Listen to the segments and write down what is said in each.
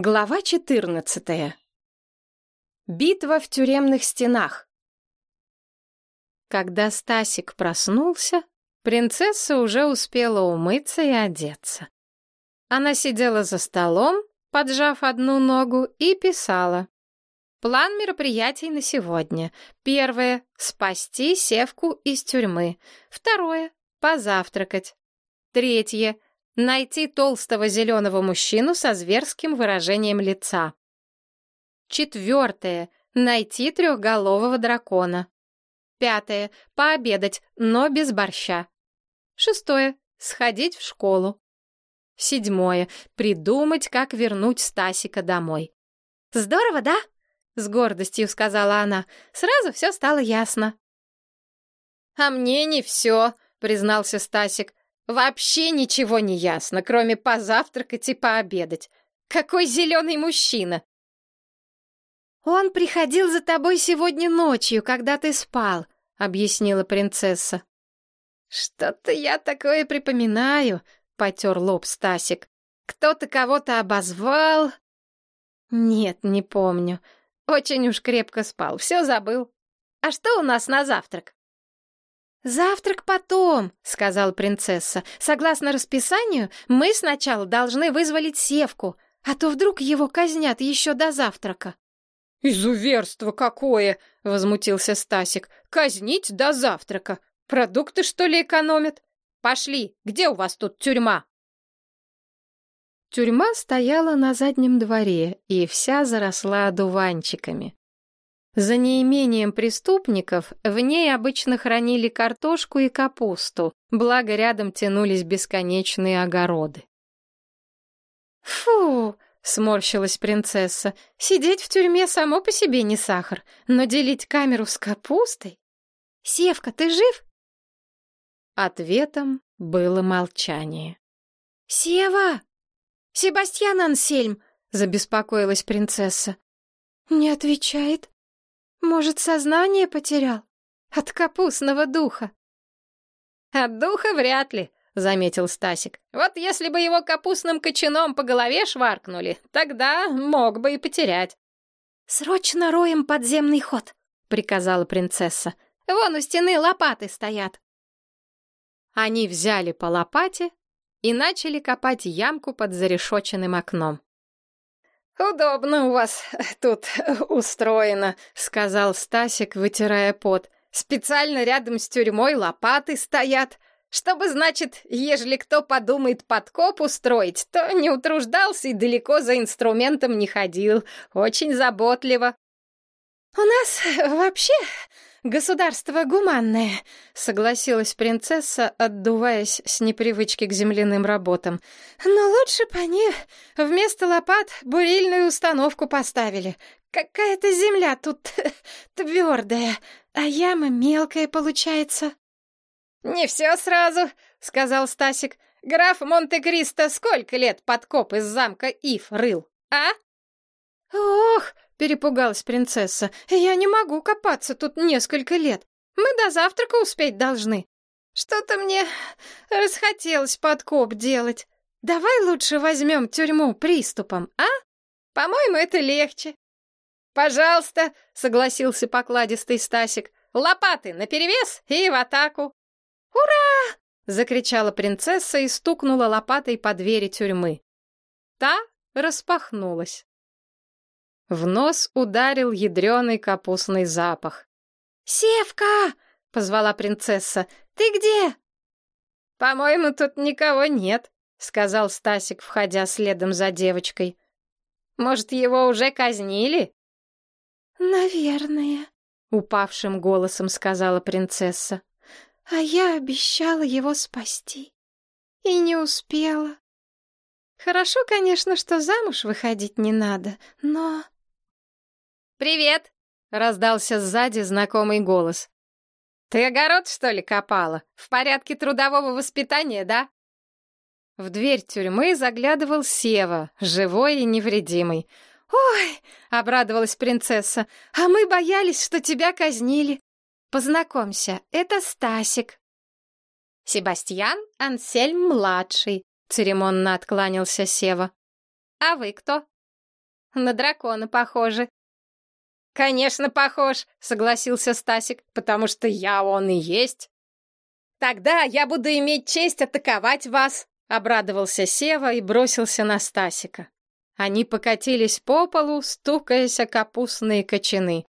Глава 14. Битва в тюремных стенах. Когда Стасик проснулся, принцесса уже успела умыться и одеться. Она сидела за столом, поджав одну ногу, и писала. План мероприятий на сегодня. Первое — спасти Севку из тюрьмы. Второе — позавтракать. Третье — Найти толстого зеленого мужчину со зверским выражением лица. Четвертое. Найти трехголового дракона. Пятое. Пообедать, но без борща. Шестое. Сходить в школу. Седьмое. Придумать, как вернуть Стасика домой. «Здорово, да?» — с гордостью сказала она. Сразу все стало ясно. «А мне не все», — признался Стасик. Вообще ничего не ясно, кроме позавтракать и пообедать. Какой зеленый мужчина! Он приходил за тобой сегодня ночью, когда ты спал, объяснила принцесса. Что-то я такое припоминаю, потер лоб Стасик. Кто-то кого-то обозвал. Нет, не помню. Очень уж крепко спал, все забыл. А что у нас на завтрак? «Завтрак потом», — сказал принцесса. «Согласно расписанию, мы сначала должны вызволить Севку, а то вдруг его казнят еще до завтрака». «Изуверство какое!» — возмутился Стасик. «Казнить до завтрака! Продукты, что ли, экономят? Пошли, где у вас тут тюрьма?» Тюрьма стояла на заднем дворе и вся заросла одуванчиками. За неимением преступников в ней обычно хранили картошку и капусту, благо рядом тянулись бесконечные огороды. «Фу!» — сморщилась принцесса. «Сидеть в тюрьме само по себе не сахар, но делить камеру с капустой? Севка, ты жив?» Ответом было молчание. «Сева! Себастьян Ансельм!» — забеспокоилась принцесса. «Не отвечает. Может, сознание потерял? От капустного духа. От духа вряд ли, заметил Стасик. Вот если бы его капустным кочаном по голове шваркнули, тогда мог бы и потерять. Срочно роем подземный ход, приказала принцесса. Вон у стены лопаты стоят. Они взяли по лопате и начали копать ямку под зарешоченным окном. «Удобно у вас тут устроено», — сказал Стасик, вытирая пот. «Специально рядом с тюрьмой лопаты стоят. Чтобы, значит, ежели кто подумает подкоп устроить, то не утруждался и далеко за инструментом не ходил. Очень заботливо». «У нас вообще государство гуманное», — согласилась принцесса, отдуваясь с непривычки к земляным работам. «Но лучше бы они вместо лопат бурильную установку поставили. Какая-то земля тут твердая, а яма мелкая получается». «Не все сразу», — сказал Стасик. «Граф Монте-Кристо сколько лет подкоп из замка Ив рыл, а?» «Ох!» Перепугалась принцесса. «Я не могу копаться тут несколько лет. Мы до завтрака успеть должны. Что-то мне расхотелось подкоп делать. Давай лучше возьмем тюрьму приступом, а? По-моему, это легче». «Пожалуйста», — согласился покладистый Стасик. «Лопаты наперевес и в атаку». «Ура!» — закричала принцесса и стукнула лопатой по двери тюрьмы. Та распахнулась. В нос ударил ядреный капустный запах. «Севка!» — позвала принцесса. «Ты где?» «По-моему, тут никого нет», — сказал Стасик, входя следом за девочкой. «Может, его уже казнили?» «Наверное», — упавшим голосом сказала принцесса. «А я обещала его спасти. И не успела. Хорошо, конечно, что замуж выходить не надо, но...» «Привет!» — раздался сзади знакомый голос. «Ты огород, что ли, копала? В порядке трудового воспитания, да?» В дверь тюрьмы заглядывал Сева, живой и невредимый. «Ой!» — обрадовалась принцесса. «А мы боялись, что тебя казнили. Познакомься, это Стасик». «Себастьян Ансельм-младший», — церемонно откланялся Сева. «А вы кто?» на дракона похожи». «Конечно, похож», — согласился Стасик, «потому что я он и есть». «Тогда я буду иметь честь атаковать вас», — обрадовался Сева и бросился на Стасика. Они покатились по полу, стукаясь о капустные кочаны.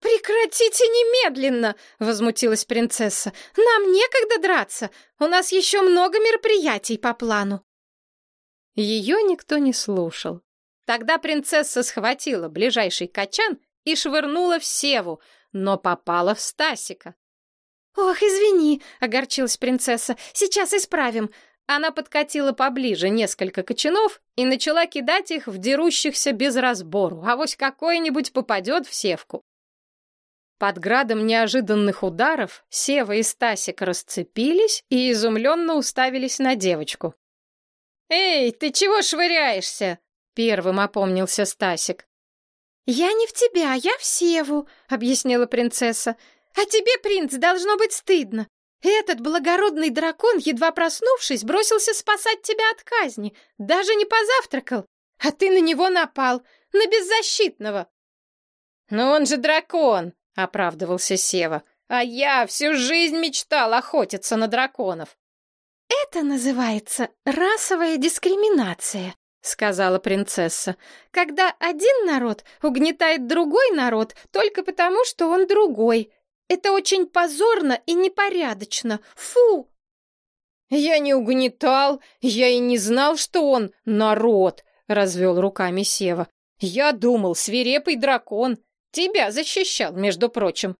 «Прекратите немедленно!» — возмутилась принцесса. «Нам некогда драться. У нас еще много мероприятий по плану». Ее никто не слушал. Тогда принцесса схватила ближайший качан и швырнула в Севу, но попала в Стасика. «Ох, извини!» — огорчилась принцесса. «Сейчас исправим!» Она подкатила поближе несколько кочанов и начала кидать их в дерущихся без разбору, а вось какой-нибудь попадет в Севку. Под градом неожиданных ударов Сева и Стасик расцепились и изумленно уставились на девочку. «Эй, ты чего швыряешься?» — первым опомнился Стасик. «Я не в тебя, я в Севу», — объяснила принцесса. «А тебе, принц, должно быть стыдно. Этот благородный дракон, едва проснувшись, бросился спасать тебя от казни, даже не позавтракал, а ты на него напал, на беззащитного». «Но он же дракон!» — оправдывался Сева. «А я всю жизнь мечтал охотиться на драконов». «Это называется расовая дискриминация», — сказала принцесса. «Когда один народ угнетает другой народ только потому, что он другой. Это очень позорно и непорядочно. Фу!» «Я не угнетал, я и не знал, что он народ», — развел руками Сева. «Я думал, свирепый дракон. Тебя защищал, между прочим.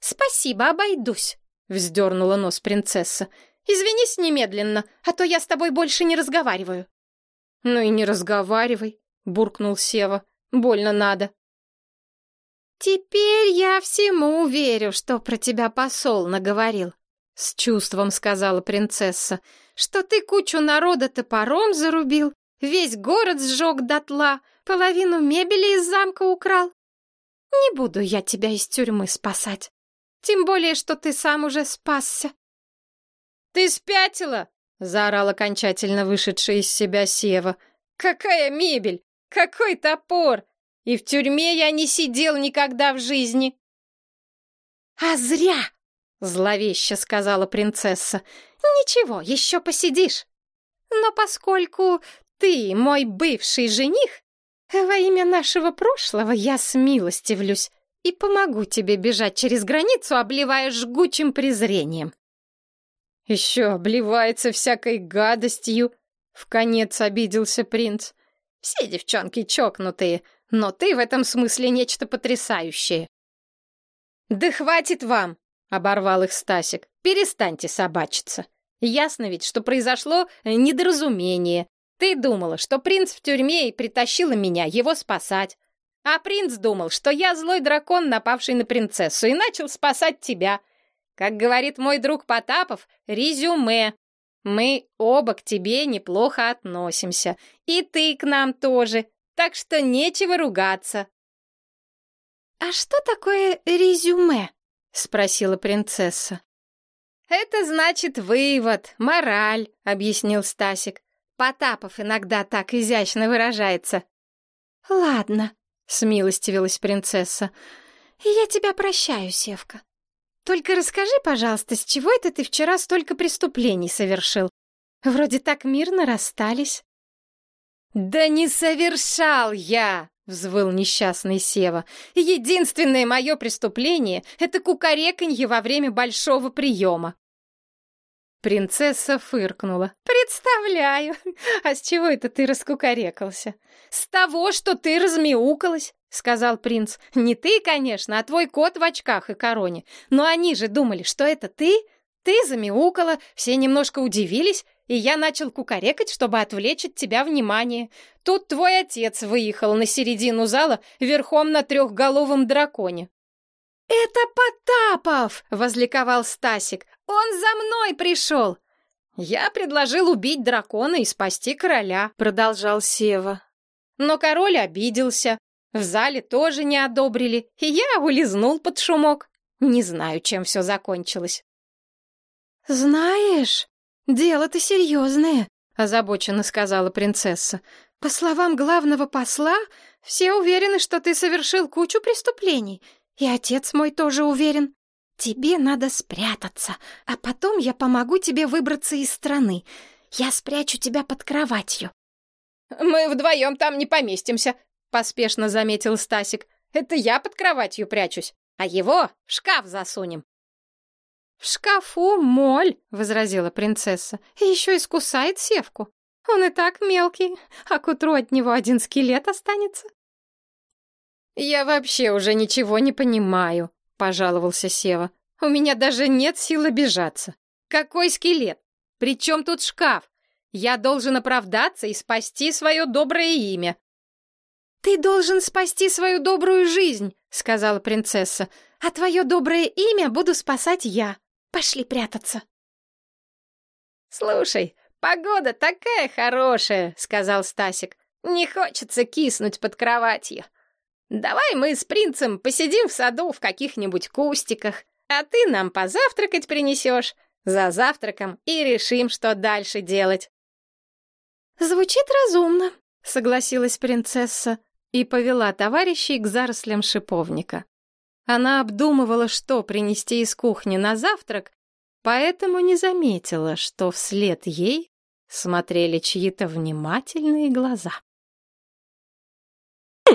Спасибо, обойдусь, вздернула нос принцесса. Извинись немедленно, а то я с тобой больше не разговариваю. Ну и не разговаривай, буркнул Сева. Больно надо. Теперь я всему верю, что про тебя посол наговорил, с чувством сказала принцесса, что ты кучу народа топором зарубил, весь город сжег дотла, половину мебели из замка украл. Не буду я тебя из тюрьмы спасать. Тем более, что ты сам уже спасся. Ты спятила? Заорал окончательно вышедший из себя Сева. Какая мебель? Какой топор? И в тюрьме я не сидел никогда в жизни. А зря, зловеще сказала принцесса. Ничего, еще посидишь. Но поскольку ты мой бывший жених, во имя нашего прошлого я смилостивлюсь и помогу тебе бежать через границу, обливая жгучим презрением. Еще обливается всякой гадостью, в конец обиделся принц. Все девчонки чокнутые, но ты в этом смысле нечто потрясающее. Да хватит вам, оборвал их Стасик. Перестаньте собачиться. Ясно ведь, что произошло недоразумение. Ты думала, что принц в тюрьме и притащила меня его спасать. А принц думал, что я злой дракон, напавший на принцессу, и начал спасать тебя. Как говорит мой друг Потапов, резюме. Мы оба к тебе неплохо относимся. И ты к нам тоже. Так что нечего ругаться. «А что такое резюме?» — спросила принцесса. «Это значит вывод, мораль», — объяснил Стасик. Потапов иногда так изящно выражается. Ладно, смилостивилась принцесса. Я тебя прощаю, Севка. Только расскажи, пожалуйста, с чего это ты вчера столько преступлений совершил? Вроде так мирно расстались. Да не совершал я, взвыл несчастный Сева. Единственное мое преступление — это кукареканье во время большого приема. Принцесса фыркнула. «Представляю! А с чего это ты раскукарекался?» «С того, что ты размяукалась!» — сказал принц. «Не ты, конечно, а твой кот в очках и короне. Но они же думали, что это ты. Ты замяукала, все немножко удивились, и я начал кукарекать, чтобы отвлечь от тебя внимание. Тут твой отец выехал на середину зала верхом на трехголовом драконе. «Это Потапов!» — возликовал Стасик. «Он за мной пришел!» «Я предложил убить дракона и спасти короля», — продолжал Сева. Но король обиделся. В зале тоже не одобрили, и я улизнул под шумок. Не знаю, чем все закончилось. «Знаешь, дело-то серьезное», —— озабоченно сказала принцесса. «По словам главного посла, все уверены, что ты совершил кучу преступлений. И отец мой тоже уверен. Тебе надо спрятаться, а потом я помогу тебе выбраться из страны. Я спрячу тебя под кроватью». «Мы вдвоем там не поместимся», — поспешно заметил Стасик. «Это я под кроватью прячусь, а его в шкаф засунем». «В шкафу моль», — возразила принцесса, — «и еще искусает севку. Он и так мелкий, а к утру от него один скелет останется». «Я вообще уже ничего не понимаю», — пожаловался Сева. «У меня даже нет сил обижаться. Какой скелет? Причем тут шкаф? Я должен оправдаться и спасти свое доброе имя». «Ты должен спасти свою добрую жизнь», — сказала принцесса. «А твое доброе имя буду спасать я. Пошли прятаться». «Слушай, погода такая хорошая», — сказал Стасик. «Не хочется киснуть под кроватью. Давай мы с принцем посидим в саду в каких-нибудь кустиках, а ты нам позавтракать принесешь. За завтраком и решим, что дальше делать». «Звучит разумно», — согласилась принцесса и повела товарищей к зарослям шиповника. Она обдумывала, что принести из кухни на завтрак, поэтому не заметила, что вслед ей смотрели чьи-то внимательные глаза.